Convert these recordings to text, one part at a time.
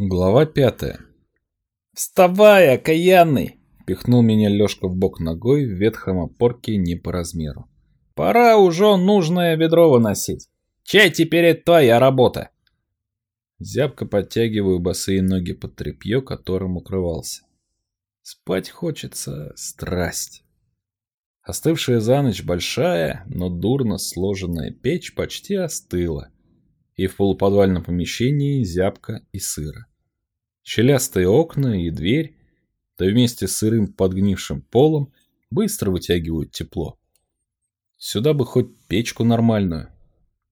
Глава пятая. «Вставай, окаянный!» — пихнул меня Лёшка в бок ногой в ветхом опорке не по размеру. «Пора уже нужное ведро выносить. Чай теперь это твоя работа!» Зябко подтягиваю босые ноги под тряпье, которым укрывался. Спать хочется страсть. Остывшая за ночь большая, но дурно сложенная печь почти остыла, и в полуподвальном помещении зябко и сыро. Щелястые окна и дверь, да вместе с сырым подгнившим полом, быстро вытягивают тепло. Сюда бы хоть печку нормальную,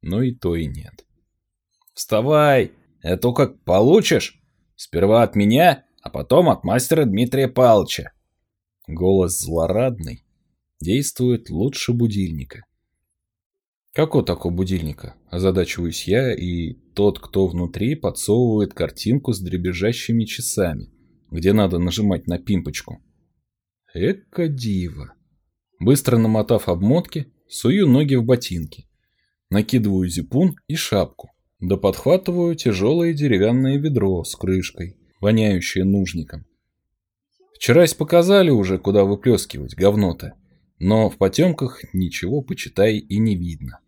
но и то и нет. «Вставай! Это как получишь? Сперва от меня, а потом от мастера Дмитрия Павловича!» Голос злорадный, действует лучше будильника. Какого такого будильника? Озадачиваюсь я, и тот, кто внутри, подсовывает картинку с дребезжащими часами, где надо нажимать на пимпочку. Эка диво. Быстро намотав обмотки, сую ноги в ботинки. Накидываю зипун и шапку. Да подхватываю тяжелое деревянное ведро с крышкой, воняющее нужником. Вчерась показали уже, куда выплескивать говно-то, но в потемках ничего, почитай, и не видно.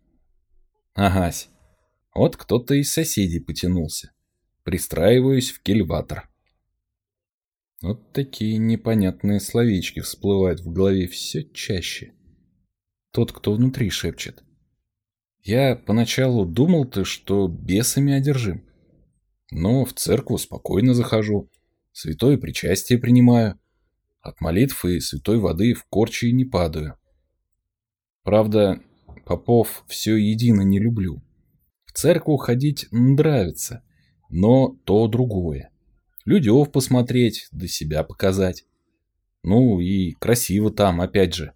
Агась. Вот кто-то из соседей потянулся. Пристраиваюсь в кельватор. Вот такие непонятные словечки всплывают в голове все чаще. Тот, кто внутри шепчет. Я поначалу думал-то, что бесами одержим. Но в церковь спокойно захожу, святое причастие принимаю. От молитв и святой воды в корчи не падаю. Правда, попов все едино не люблю. В церковь ходить нравится, но то другое. Людев посмотреть, да себя показать. Ну и красиво там, опять же.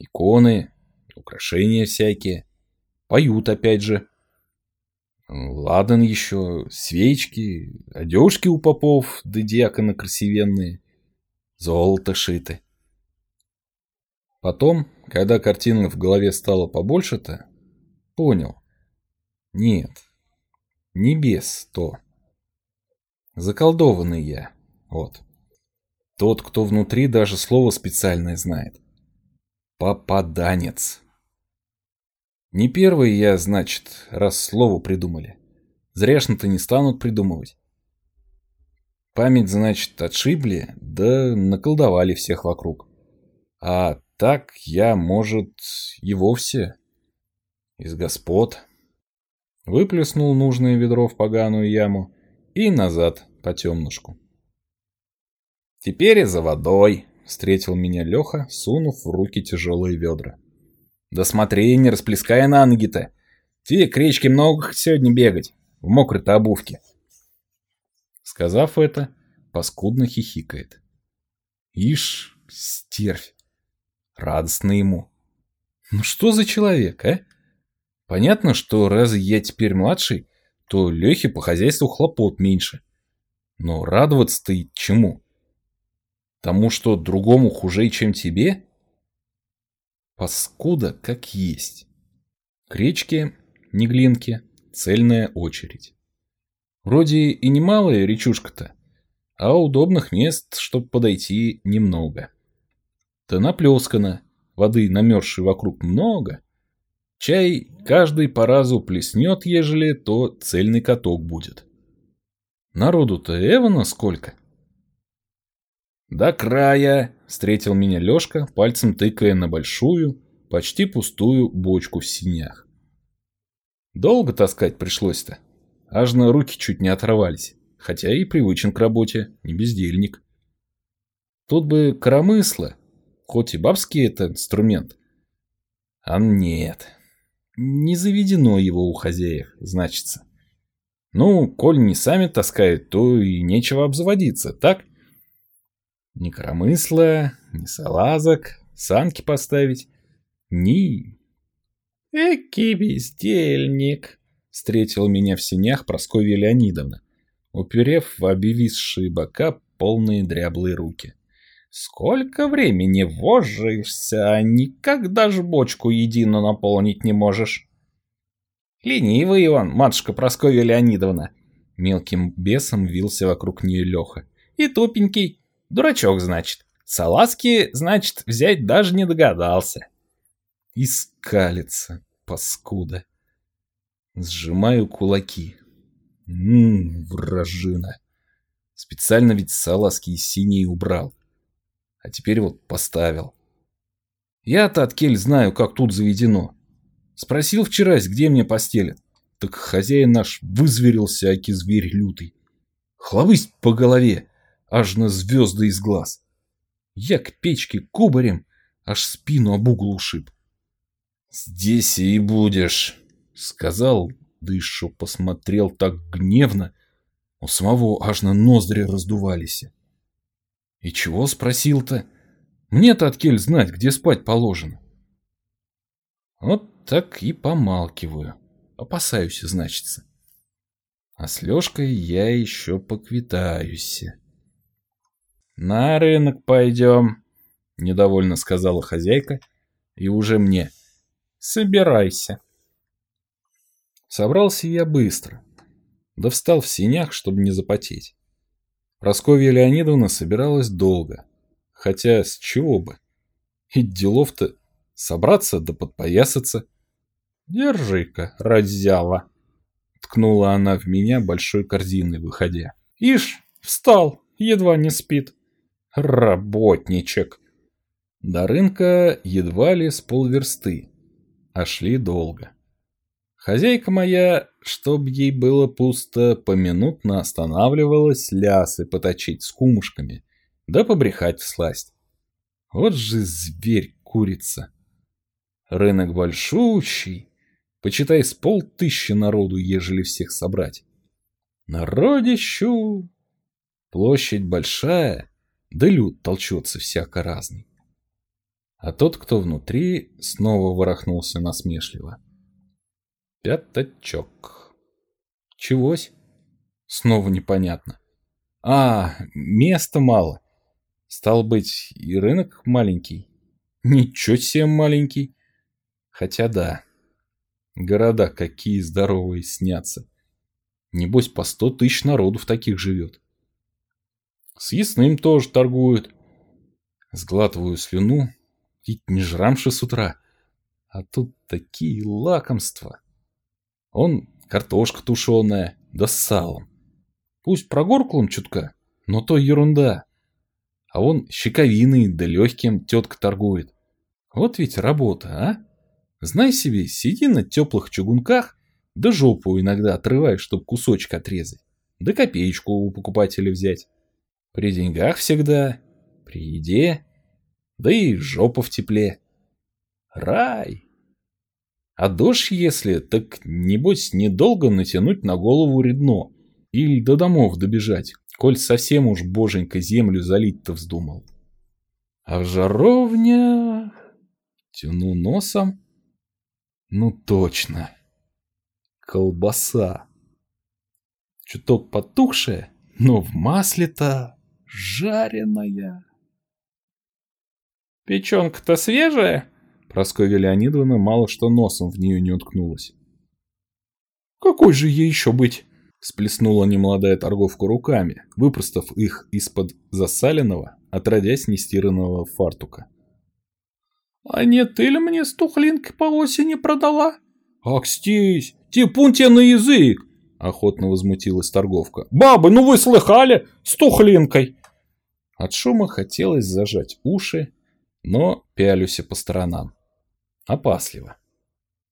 Иконы, украшения всякие. Поют, опять же. Ладан еще, свечки, одежки у попов, да диакона красивенные. Золото шиты. Потом, когда картина в голове стала побольше-то, понял. Нет, не без то. Заколдованный я, вот. Тот, кто внутри даже слово специальное знает. Попаданец. Не первый я, значит, раз слово придумали. Зряшно-то не станут придумывать. Память, значит, отшибли, да наколдовали всех вокруг. А так я, может, и вовсе из господ. Выплеснул нужное ведро в поганую яму и назад по темнушку. «Теперь и за водой», — встретил меня Леха, сунув в руки тяжелые ведра. «Да смотри, не расплескай на ноги-то. Тебе к речке много сегодня бегать, в мокрой-то обувке». Сказав это, паскудно хихикает. Ишь, стервь. Радостно ему. Ну что за человек, а? Понятно, что раз я теперь младший, то Лехе по хозяйству хлопот меньше. Но радоваться-то и чему? Тому, что другому хуже, чем тебе? Паскуда как есть. К речке, Неглинке, цельная очередь. Вроде и немалая речушка-то, а удобных мест, чтобы подойти, немного. Да наплескано, воды намерзшей вокруг много. Чай каждый по разу плеснет, ежели, то цельный каток будет. Народу-то Эвана сколько? До края встретил меня Лешка, пальцем тыкая на большую, почти пустую бочку в синях. Долго таскать пришлось-то. Аж на руки чуть не оторвались, хотя и привычен к работе, не бездельник. Тут бы коромысло, хоть и бабский это инструмент. А нет, не заведено его у хозяев, значится. Ну, коль не сами таскают, то и нечего обзаводиться, так? Ни коромысла, ни салазок, санки поставить, ни... Эки бездельник, встретил меня в синях Прасковья Леонидовна, уперев в обвисшие бока полные дряблые руки. «Сколько времени вожишься, а никак даже бочку едино наполнить не можешь?» «Ленивый он, матушка Прасковья Леонидовна. Мелким бесом вился вокруг нее Леха. И тупенький. Дурачок, значит. Салазки, значит, взять даже не догадался. И скалится, паскуда. Сжимаю кулаки. Ммм, вражина. Специально ведь салазки из синей убрал. А теперь вот поставил. Я-то от кель знаю, как тут заведено. Спросил вчерась, где мне постелят. Так хозяин наш вызверился, аки зверь лютый. Хловысь по голове, аж на звезды из глаз. Я к печке кубарем, аж спину об угол ушиб. «Здесь и будешь», — сказал, да еще посмотрел так гневно, у самого аж на ноздри раздувались. И чего спросил-то? Мне-то от кель знать, где спать положено. Вот так и помалкиваю. Опасаюсь, значится. А с Лёшкой я еще поквитаюсь. «На рынок пойдем», — недовольно сказала хозяйка, и уже мне. «Собирайся». Собрался я быстро, да встал в синях, чтобы не запотеть. Просковья Леонидовна собиралась долго, хотя с чего бы? И делов-то собраться да подпоясаться. «Держи-ка, раззява!» Ткнула она в меня большой корзиной, выходя. «Ишь, встал, едва не спит. Работничек!» До рынка едва ли с полверсты, а шли долго. Хозяйка моя, чтоб ей было пусто, поминутно останавливалась лясы поточить с кумушками, да побрехать всласть. Вот же зверь-курица. Рынок большущий, почитай с полтыщи народу, ежели всех собрать. Народищу! Площадь большая, да люд толчется всяко разный. А тот, кто внутри, снова ворохнулся насмешливо. Пятачок. Чегось? Снова непонятно. А, места мало. Стал быть, и рынок маленький. Ничего себе маленький. Хотя да, города какие здоровые снятся. Небось, по сто тысяч народу в таких живет. С ясным тоже торгуют. Сглатываю слюну, ведь не жрамши с утра. А тут такие лакомства. Он картошка тушеная, да с салом. Пусть прогорклым чутка, но то ерунда. А он щековиной да легким тетка торгует. Вот ведь работа, а? Знай себе, сиди на теплых чугунках, да жопу иногда отрываешь, чтоб кусочек отрезать. Да копеечку у покупателя взять. При деньгах всегда, при еде, да и жопа в тепле. Рай! А дождь если, так небось недолго натянуть на голову редно. Или до домов добежать, коль совсем уж боженька землю залить-то вздумал. А в жаровнях... Тяну носом. Ну точно. Колбаса. Чуток потухшая, но в масле-то жареная. Печенка-то свежая? Прасковья Леонидовна мало что носом в нее не уткнулась. «Какой же ей еще быть?» Сплеснула немолодая торговка руками, выпростав их из-под засаленного, отродясь нестиранного фартука. «А не ты ли мне стухлинкой по осени продала?» «Акстись! Типун тебе на язык!» Охотно возмутилась торговка. «Бабы, ну вы слыхали? С тухлинкой!» От шума хотелось зажать уши, но пялюся по сторонам опасливо.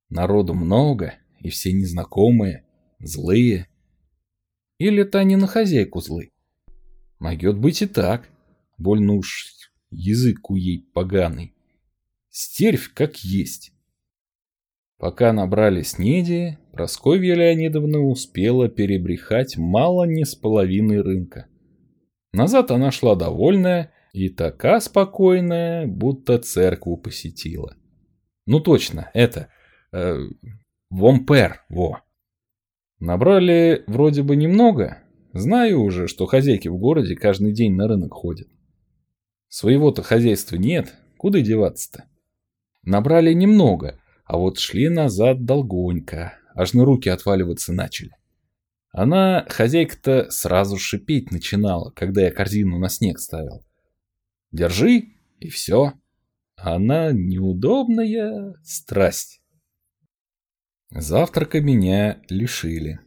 Народу много, и все незнакомые, злые. Или это они на хозяйку злы? Могет быть и так. Больно уж язык у ей поганый. Стервь как есть. Пока набрали снеди, Просковья Леонидовна успела перебрехать мало не с половины рынка. Назад она шла довольная и така спокойная, будто церкву посетила. Ну точно, это... Э, Вомпер, во. Набрали вроде бы немного. Знаю уже, что хозяйки в городе каждый день на рынок ходят. Своего-то хозяйства нет, куда деваться-то? Набрали немного, а вот шли назад долгонько, аж на руки отваливаться начали. Она, хозяйка-то, сразу шипеть начинала, когда я корзину на снег ставил. Держи, и все. Она неудобная страсть. Завтрака меня лишили.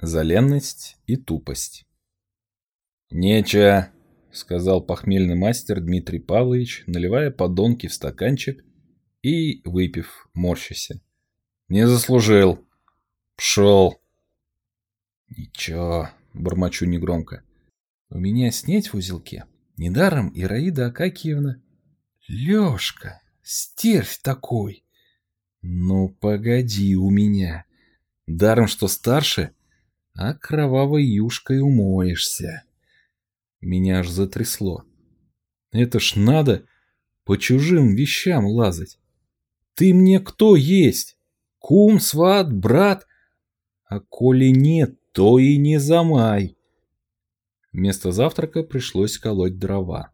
За ленность и тупость. «Нече», — сказал похмельный мастер Дмитрий Павлович, наливая подонки в стаканчик и, выпив, морщася. «Не заслужил. Пшел». «Ничего», — бормочу негромко. «У меня снеть в узелке. Недаром Ираида Акакиевна...» «Лешка, стервь такой!» «Ну, погоди у меня. Даром, что старше, а кровавой юшкой умоешься». Меня аж затрясло. Это ж надо по чужим вещам лазать. Ты мне кто есть? Кум, сват, брат? А коли нет, то и не замай. Вместо завтрака пришлось колоть дрова.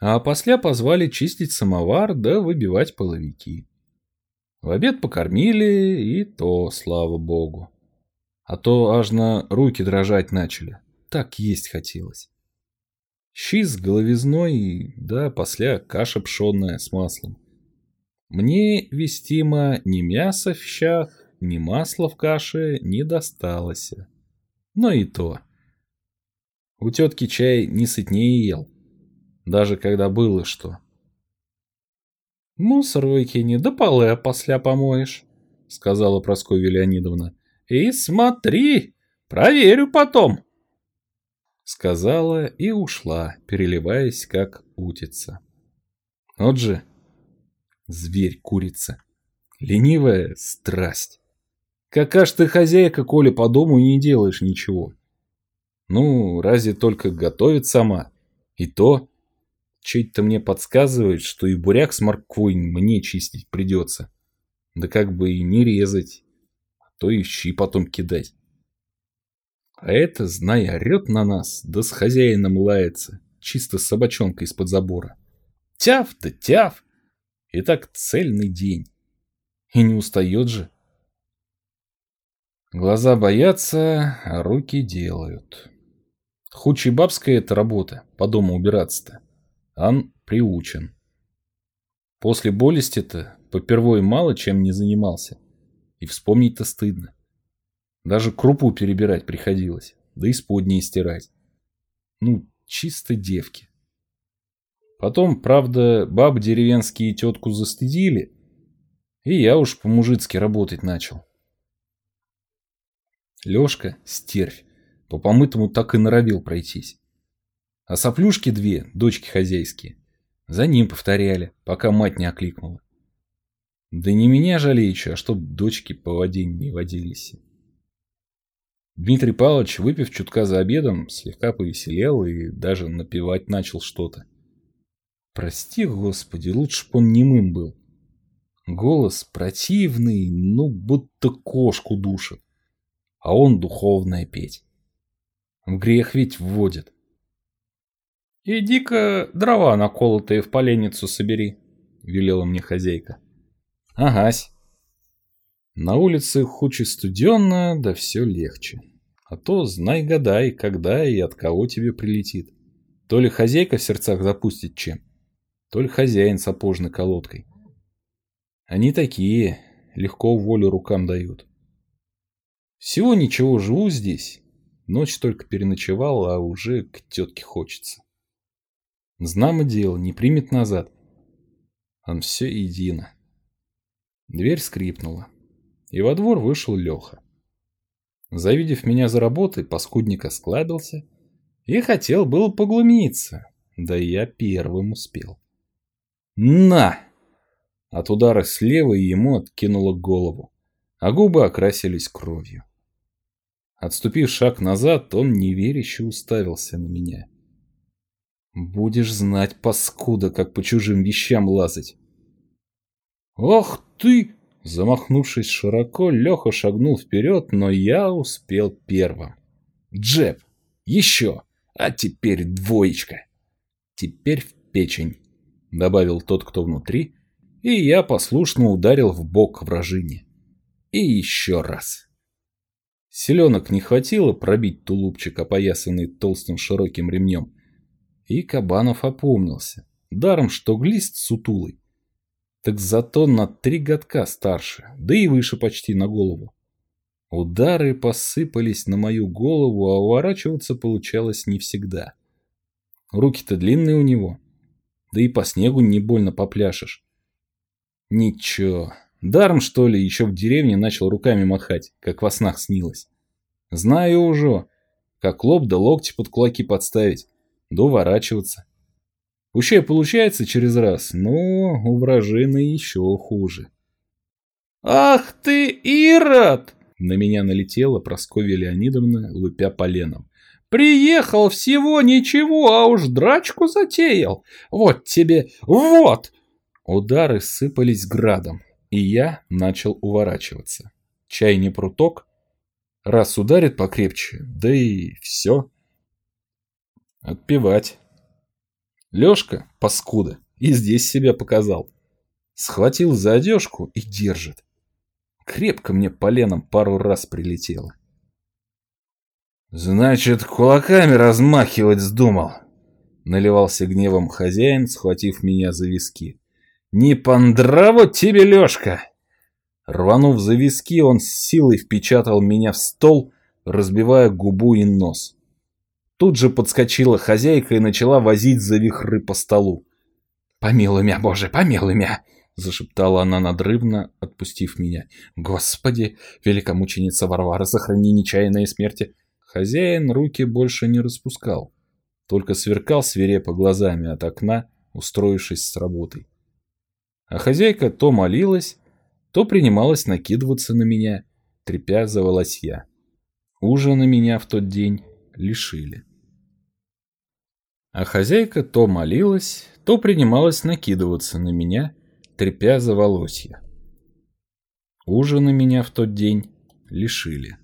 А после позвали чистить самовар да выбивать половики. В обед покормили, и то, слава богу. А то аж на руки дрожать начали. Так есть хотелось. Щи с головизной, да после каша пшенная с маслом. Мне, вестимо, ни мяса в щах, ни масла в каше не досталось. Но и то. У тетки чай не сытнее ел, даже когда было что. «Мусор выкини, да полы после помоешь», — сказала Прасковья Леонидовна. «И смотри, проверю потом» сказала и ушла, переливаясь, как утица. Вот же зверь-курица. Ленивая страсть. Какая ж ты хозяйка, коли по дому не делаешь ничего. Ну, разве только готовит сама. И то, чей-то мне подсказывает, что и буряк с морквой мне чистить придется. Да как бы и не резать, а то и щи потом кидать. А это, знай, орет на нас, да с хозяином лается, чисто с собачонкой из-под забора. Тяв да тяв! И так цельный день. И не устает же. Глаза боятся, а руки делают. Худшей бабская это работа, по дому убираться-то. Ан приучен. После болести-то попервой мало чем не занимался. И вспомнить-то стыдно. Даже крупу перебирать приходилось, да и сподние стирать. Ну, чисто девки. Потом, правда, баб деревенские тетку застыдили, и я уж по-мужицки работать начал. Лёшка, стервь, по помытому так и норовил пройтись. А соплюшки две, дочки хозяйские, за ним повторяли, пока мать не окликнула. Да не меня жалеючи, а чтоб дочки по воде не водились. Дмитрий Павлович, выпив чутка за обедом, слегка повеселел и даже напевать начал что-то. Прости, Господи, лучше б он немым был. Голос противный, ну, будто кошку душит. А он духовное петь. В грех ведь вводит. «Иди-ка дрова наколотые в поленницу собери», — велела мне хозяйка. «Агась». На улице и студенно, да все легче. А то знай-гадай, когда и от кого тебе прилетит. То ли хозяйка в сердцах запустит чем, то ли хозяин сапожной колодкой. Они такие, легко волю рукам дают. Всего ничего, живу здесь. Ночь только переночевал, а уже к тетке хочется. Знамо дело, не примет назад. Он все едино. Дверь скрипнула, и во двор вышел Леха. Завидев меня за работой, паскудник осклабился и хотел было поглумиться, да я первым успел. «На!» От удара слева ему откинуло голову, а губы окрасились кровью. Отступив шаг назад, он неверяще уставился на меня. «Будешь знать, паскуда, как по чужим вещам лазать!» «Ах ты!» Замахнувшись широко, Леха шагнул вперед, но я успел первым. Джеб! Еще! А теперь двоечка! Теперь в печень, добавил тот, кто внутри, и я послушно ударил в бок вражине. И еще раз. Селенок не хватило пробить тулупчик, опоясанный толстым широким ремнем. И Кабанов опомнился. Даром, что глист сутулый. Так зато на три годка старше, да и выше почти на голову. Удары посыпались на мою голову, а уворачиваться получалось не всегда. Руки-то длинные у него, да и по снегу не больно попляшешь. Ничего, даром что ли еще в деревне начал руками махать, как во снах снилось. Знаю уже, как лоб да локти под кулаки подставить, да уворачиваться. Пущай получается через раз, но у вражины еще хуже. «Ах ты, Ирод!» На меня налетела Прасковья Леонидовна, лупя поленом. «Приехал всего ничего, а уж драчку затеял! Вот тебе, вот!» Удары сыпались градом, и я начал уворачиваться. Чай не пруток? Раз ударит покрепче, да и все. Отпевать. Лёшка, паскуда, и здесь себя показал. Схватил за одежку и держит. Крепко мне поленом пару раз прилетело. «Значит, кулаками размахивать вздумал!» Наливался гневом хозяин, схватив меня за виски. «Не по тебе, Лёшка!» Рванув за виски, он с силой впечатал меня в стол, разбивая губу и нос. Тут же подскочила хозяйка и начала возить за вихры по столу. «Помилуй меня, Боже, помилуй меня!» Зашептала она надрывно, отпустив меня. «Господи, великомученица Варвара, сохрани нечаянные смерти!» Хозяин руки больше не распускал, только сверкал свирепо глазами от окна, устроившись с работой. А хозяйка то молилась, то принималась накидываться на меня, трепя за волосья. Ужина меня в тот день лишили. А хозяйка то молилась, то принималась накидываться на меня, трепя за волосья. Ужина меня в тот день лишили.